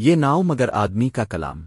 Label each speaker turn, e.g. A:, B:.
A: یہ ناؤ مگر آدمی کا کلام۔